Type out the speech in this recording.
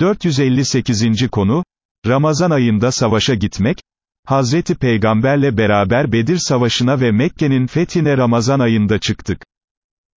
458. konu, Ramazan ayında savaşa gitmek, Hazreti Peygamberle beraber Bedir Savaşı'na ve Mekke'nin fethine Ramazan ayında çıktık.